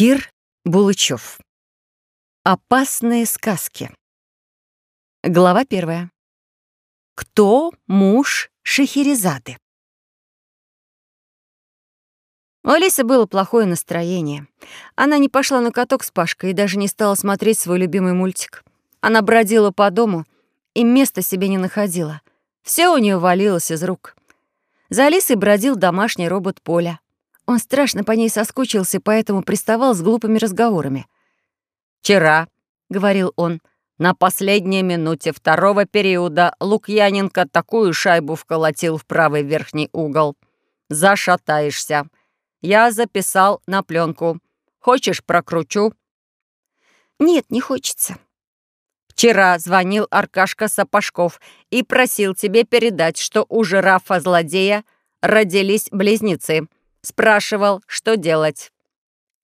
Кир Булычев. Опасные сказки. Глава первая. Кто муж Шахерезады? У Алисы было плохое настроение. Она не пошла на каток с Пашкой и даже не стала смотреть свой любимый мультик. Она бродила по дому и места себе не находила. Все у нее валилось из рук. За Алисой бродил домашний робот Поля. Он страшно по ней соскучился, поэтому приставал с глупыми разговорами. «Вчера», — говорил он, — «на последней минуте второго периода Лукьяненко такую шайбу вколотил в правый верхний угол. Зашатаешься. Я записал на пленку. Хочешь, прокручу?» «Нет, не хочется». «Вчера звонил Аркашка Сапожков и просил тебе передать, что у жирафа-злодея родились близнецы». Спрашивал, что делать.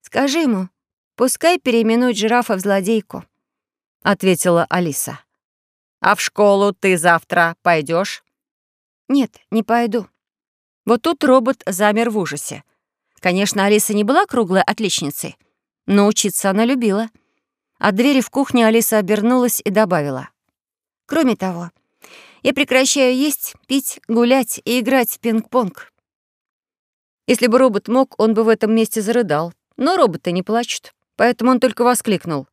«Скажи ему, пускай переименует жирафа в злодейку», — ответила Алиса. «А в школу ты завтра пойдешь? «Нет, не пойду». Вот тут робот замер в ужасе. Конечно, Алиса не была круглой отличницей, но учиться она любила. От двери в кухне Алиса обернулась и добавила. «Кроме того, я прекращаю есть, пить, гулять и играть в пинг-понг. Если бы робот мог, он бы в этом месте зарыдал. Но роботы не плачут, поэтому он только воскликнул.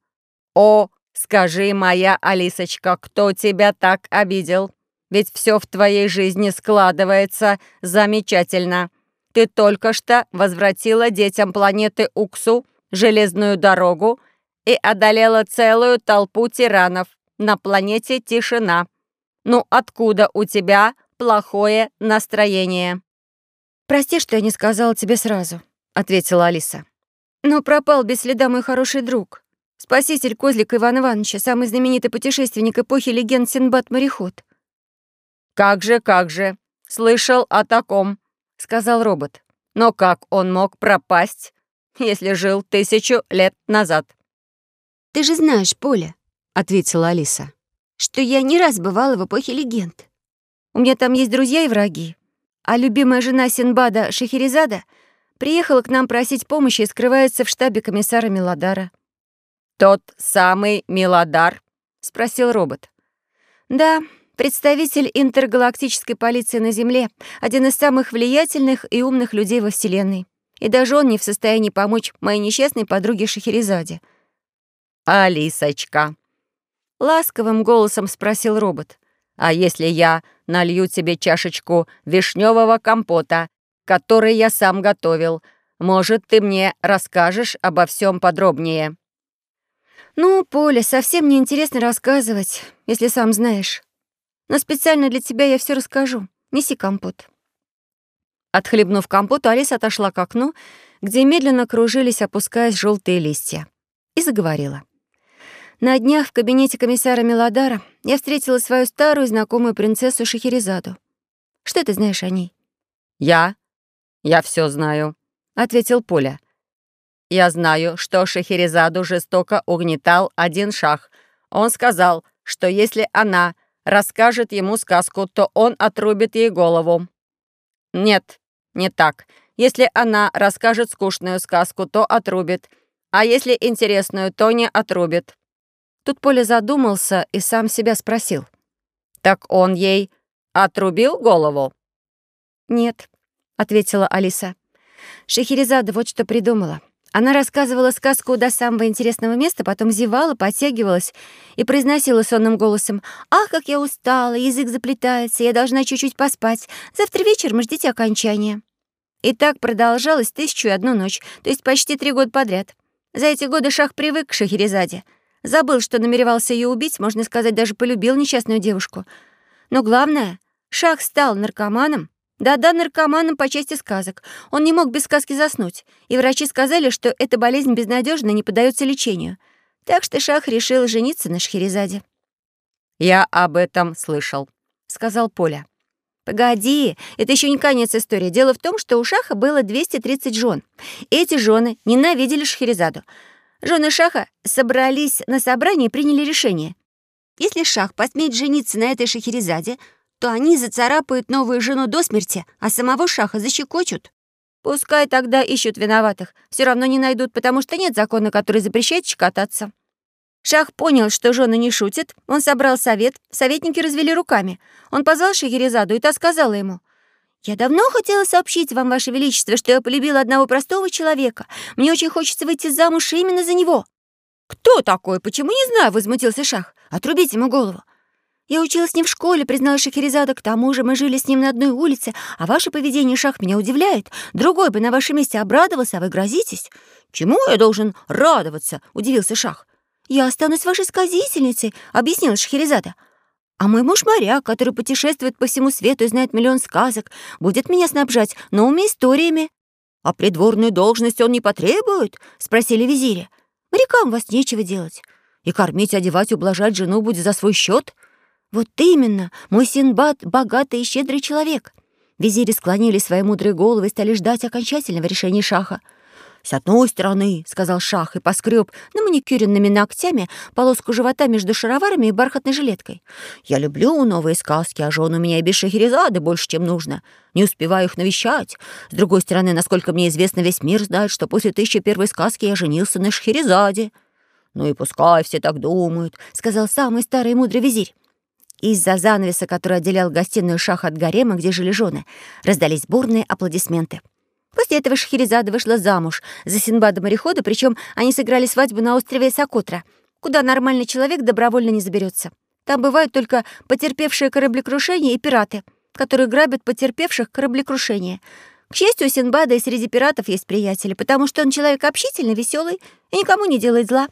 «О, скажи, моя Алисочка, кто тебя так обидел? Ведь все в твоей жизни складывается замечательно. Ты только что возвратила детям планеты Уксу железную дорогу и одолела целую толпу тиранов на планете Тишина. Ну откуда у тебя плохое настроение?» «Прости, что я не сказала тебе сразу», — ответила Алиса. «Но пропал без следа мой хороший друг. Спаситель Козлика Иван Ивановича, самый знаменитый путешественник эпохи легенд Синбад-мореход». «Как же, как же! Слышал о таком», — сказал робот. «Но как он мог пропасть, если жил тысячу лет назад?» «Ты же знаешь, Поля», — ответила Алиса, «что я не раз бывала в эпохе легенд. У меня там есть друзья и враги а любимая жена Синбада Шахерезада приехала к нам просить помощи и скрывается в штабе комиссара Милодара. «Тот самый Милодар?» — спросил робот. «Да, представитель интергалактической полиции на Земле, один из самых влиятельных и умных людей во Вселенной. И даже он не в состоянии помочь моей несчастной подруге Шахерезаде». «Алисочка», — ласковым голосом спросил робот. «А если я налью тебе чашечку вишневого компота, который я сам готовил. Может, ты мне расскажешь обо всем подробнее?» «Ну, Поля, совсем неинтересно рассказывать, если сам знаешь. Но специально для тебя я все расскажу. Неси компот». Отхлебнув компот, Алиса отошла к окну, где медленно кружились, опускаясь желтые листья, и заговорила. На днях в кабинете комиссара Мелодара я встретила свою старую знакомую принцессу Шахерезаду. Что ты знаешь о ней? Я? Я все знаю, ответил Поля. Я знаю, что Шахерезаду жестоко угнетал один шах. Он сказал, что если она расскажет ему сказку, то он отрубит ей голову. Нет, не так. Если она расскажет скучную сказку, то отрубит. А если интересную, то не отрубит. Тут Поля задумался и сам себя спросил. «Так он ей отрубил голову?» «Нет», — ответила Алиса. Шахерезада вот что придумала. Она рассказывала сказку до самого интересного места, потом зевала, подтягивалась и произносила сонным голосом. «Ах, как я устала, язык заплетается, я должна чуть-чуть поспать. Завтра вечером ждите окончания». И так продолжалось тысячу и одну ночь, то есть почти три года подряд. За эти годы Шах привык к Шахерезаде — Забыл, что намеревался ее убить, можно сказать, даже полюбил несчастную девушку. Но главное, Шах стал наркоманом. Да-да, наркоманом по части сказок. Он не мог без сказки заснуть, и врачи сказали, что эта болезнь безнадежна и не поддается лечению. Так что Шах решил жениться на Шхерезаде. «Я об этом слышал», — сказал Поля. «Погоди, это еще не конец истории. Дело в том, что у Шаха было 230 жен. Эти жены ненавидели Шхерезаду. Жены Шаха собрались на собрании и приняли решение. Если Шах посмеет жениться на этой Шахерезаде, то они зацарапают новую жену до смерти, а самого Шаха защекочут. Пускай тогда ищут виноватых. Все равно не найдут, потому что нет закона, который запрещает щекотаться. Шах понял, что жены не шутят. Он собрал совет. Советники развели руками. Он позвал Шахерезаду, и та сказала ему. «Я давно хотела сообщить вам, Ваше Величество, что я полюбила одного простого человека. Мне очень хочется выйти замуж именно за него». «Кто такой? Почему не знаю?» — возмутился Шах. «Отрубите ему голову». Я училась с ним в школе, признала Шахерезада. К тому же мы жили с ним на одной улице, а ваше поведение, Шах, меня удивляет. Другой бы на вашем месте обрадовался, а вы грозитесь. Чему я должен радоваться? Удивился Шах. Я останусь вашей сказительницей, объяснила Шахерезада. А мой муж моряк, который путешествует по всему свету и знает миллион сказок, будет меня снабжать новыми историями. А придворную должность он не потребует? Спросили визири. Морякам вас нечего делать. И кормить, одевать, ублажать жену будет за свой счет. «Вот именно! Мой Синбад — богатый и щедрый человек!» Визири склонили свои мудрые головы и стали ждать окончательного решения Шаха. «С одной стороны», — сказал Шах и поскреб на маникюренными ногтями полоску живота между шароварами и бархатной жилеткой. «Я люблю новые сказки, а жен у меня и без Шахерезады больше, чем нужно. Не успеваю их навещать. С другой стороны, насколько мне известно, весь мир знает, что после тысячи первой сказки я женился на Шахерезаде». «Ну и пускай все так думают», — сказал самый старый мудрый визирь. Из-за занавеса, который отделял гостиную шах от гарема, где жили жены, раздались бурные аплодисменты. После этого Шахерезада вышла замуж за Синбада-морехода, причем они сыграли свадьбу на острове Сокотра, куда нормальный человек добровольно не заберется. Там бывают только потерпевшие кораблекрушение и пираты, которые грабят потерпевших кораблекрушение. К счастью, у Синбада и среди пиратов есть приятели, потому что он человек общительный, веселый и никому не делает зла.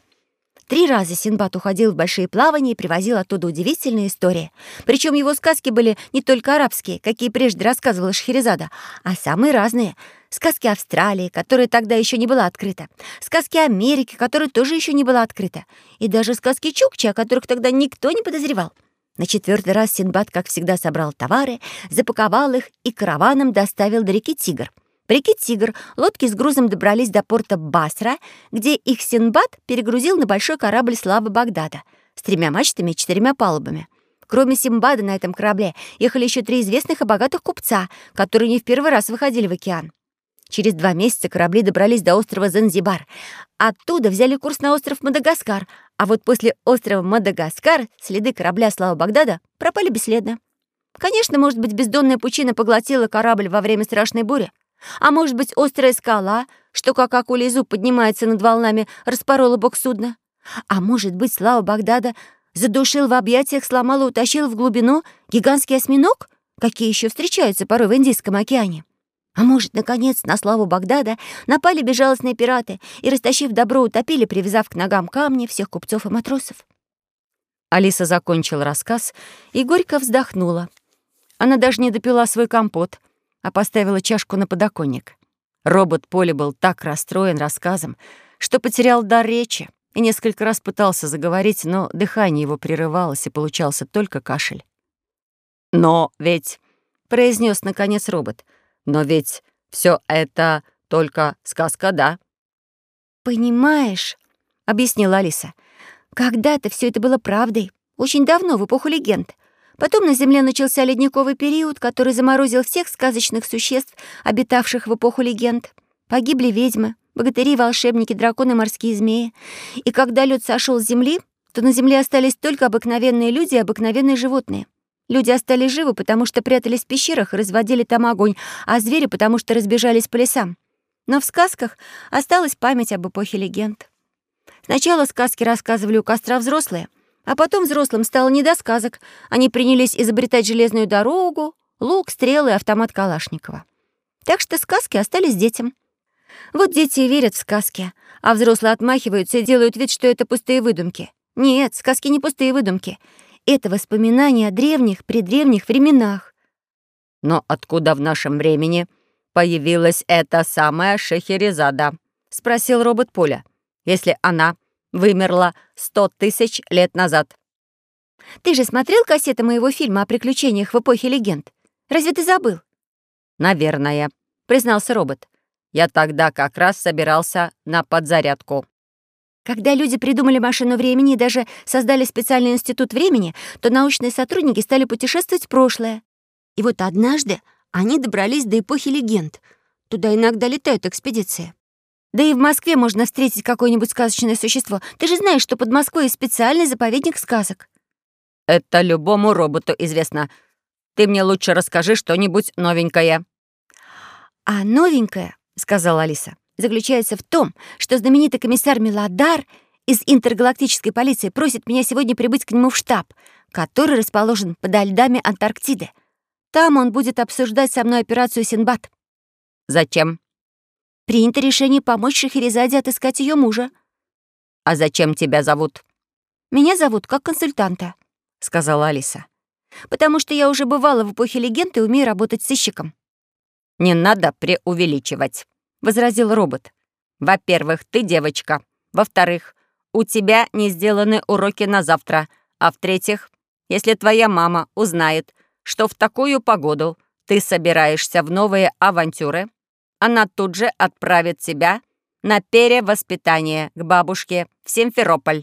Три раза Синбад уходил в большие плавания и привозил оттуда удивительные истории. Причем его сказки были не только арабские, какие прежде рассказывала Шахерезада, а самые разные. Сказки Австралии, которая тогда еще не была открыта. Сказки Америки, которая тоже еще не была открыта. И даже сказки Чукчи, о которых тогда никто не подозревал. На четвертый раз Синбад, как всегда, собрал товары, запаковал их и караваном доставил до реки Тигр. По реке Тигр лодки с грузом добрались до порта Басра, где их Синбад перегрузил на большой корабль славы Багдада с тремя мачтами и четырьмя палубами. Кроме Симбада на этом корабле ехали еще три известных и богатых купца, которые не в первый раз выходили в океан. Через два месяца корабли добрались до острова Занзибар. Оттуда взяли курс на остров Мадагаскар, а вот после острова Мадагаскар следы корабля Слава Багдада пропали бесследно. Конечно, может быть, бездонная пучина поглотила корабль во время страшной бури, а может быть, острая скала, что как акулий зуб поднимается над волнами, распорола бок судна? А может быть, слава Багдада задушил в объятиях, сломал и утащил в глубину гигантский осьминог, какие еще встречаются порой в Индийском океане? А может, наконец, на славу Багдада напали безжалостные пираты и, растащив добро, утопили, привязав к ногам камни всех купцов и матросов? Алиса закончила рассказ и горько вздохнула. Она даже не допила свой компот — а поставила чашку на подоконник. Робот Поли был так расстроен рассказом, что потерял дар речи и несколько раз пытался заговорить, но дыхание его прерывалось, и получался только кашель. «Но ведь...» — произнес наконец робот. «Но ведь все это только сказка, да?» «Понимаешь», — объяснила Алиса, — «когда-то все это было правдой, очень давно, в эпоху легенд. Потом на Земле начался ледниковый период, который заморозил всех сказочных существ, обитавших в эпоху легенд. Погибли ведьмы, богатыри, волшебники, драконы, морские змеи. И когда лед сошел с Земли, то на Земле остались только обыкновенные люди и обыкновенные животные. Люди остались живы, потому что прятались в пещерах и разводили там огонь, а звери, потому что разбежались по лесам. Но в сказках осталась память об эпохе легенд. Сначала сказки рассказывали у костра взрослые — а потом взрослым стало не до сказок. Они принялись изобретать железную дорогу, лук, стрелы автомат Калашникова. Так что сказки остались детям. Вот дети и верят в сказки, а взрослые отмахиваются и делают вид, что это пустые выдумки. Нет, сказки не пустые выдумки. Это воспоминания о древних, предревних временах. Но откуда в нашем времени появилась эта самая Шехерезада? Спросил робот Поля. Если она вымерла сто тысяч лет назад. Ты же смотрел кассеты моего фильма о приключениях в эпохе легенд? Разве ты забыл? Наверное, признался робот. Я тогда как раз собирался на подзарядку. Когда люди придумали машину времени и даже создали специальный институт времени, то научные сотрудники стали путешествовать в прошлое. И вот однажды они добрались до эпохи легенд. Туда иногда летают экспедиции. Да и в Москве можно встретить какое-нибудь сказочное существо. Ты же знаешь, что под Москвой есть специальный заповедник сказок. Это любому роботу известно. Ты мне лучше расскажи что-нибудь новенькое. А новенькое, сказала Алиса, заключается в том, что знаменитый комиссар Меладар из интергалактической полиции просит меня сегодня прибыть к нему в штаб, который расположен подо льдами Антарктиды. Там он будет обсуждать со мной операцию «Синбад». «Зачем?» «Принято решение помочь Шахерезаде отыскать ее мужа». «А зачем тебя зовут?» «Меня зовут как консультанта», — сказала Алиса. «Потому что я уже бывала в эпохе легенд и умею работать сыщиком». «Не надо преувеличивать», — возразил робот. «Во-первых, ты девочка. Во-вторых, у тебя не сделаны уроки на завтра. А в-третьих, если твоя мама узнает, что в такую погоду ты собираешься в новые авантюры, она тут же отправит тебя на перевоспитание к бабушке в Симферополь.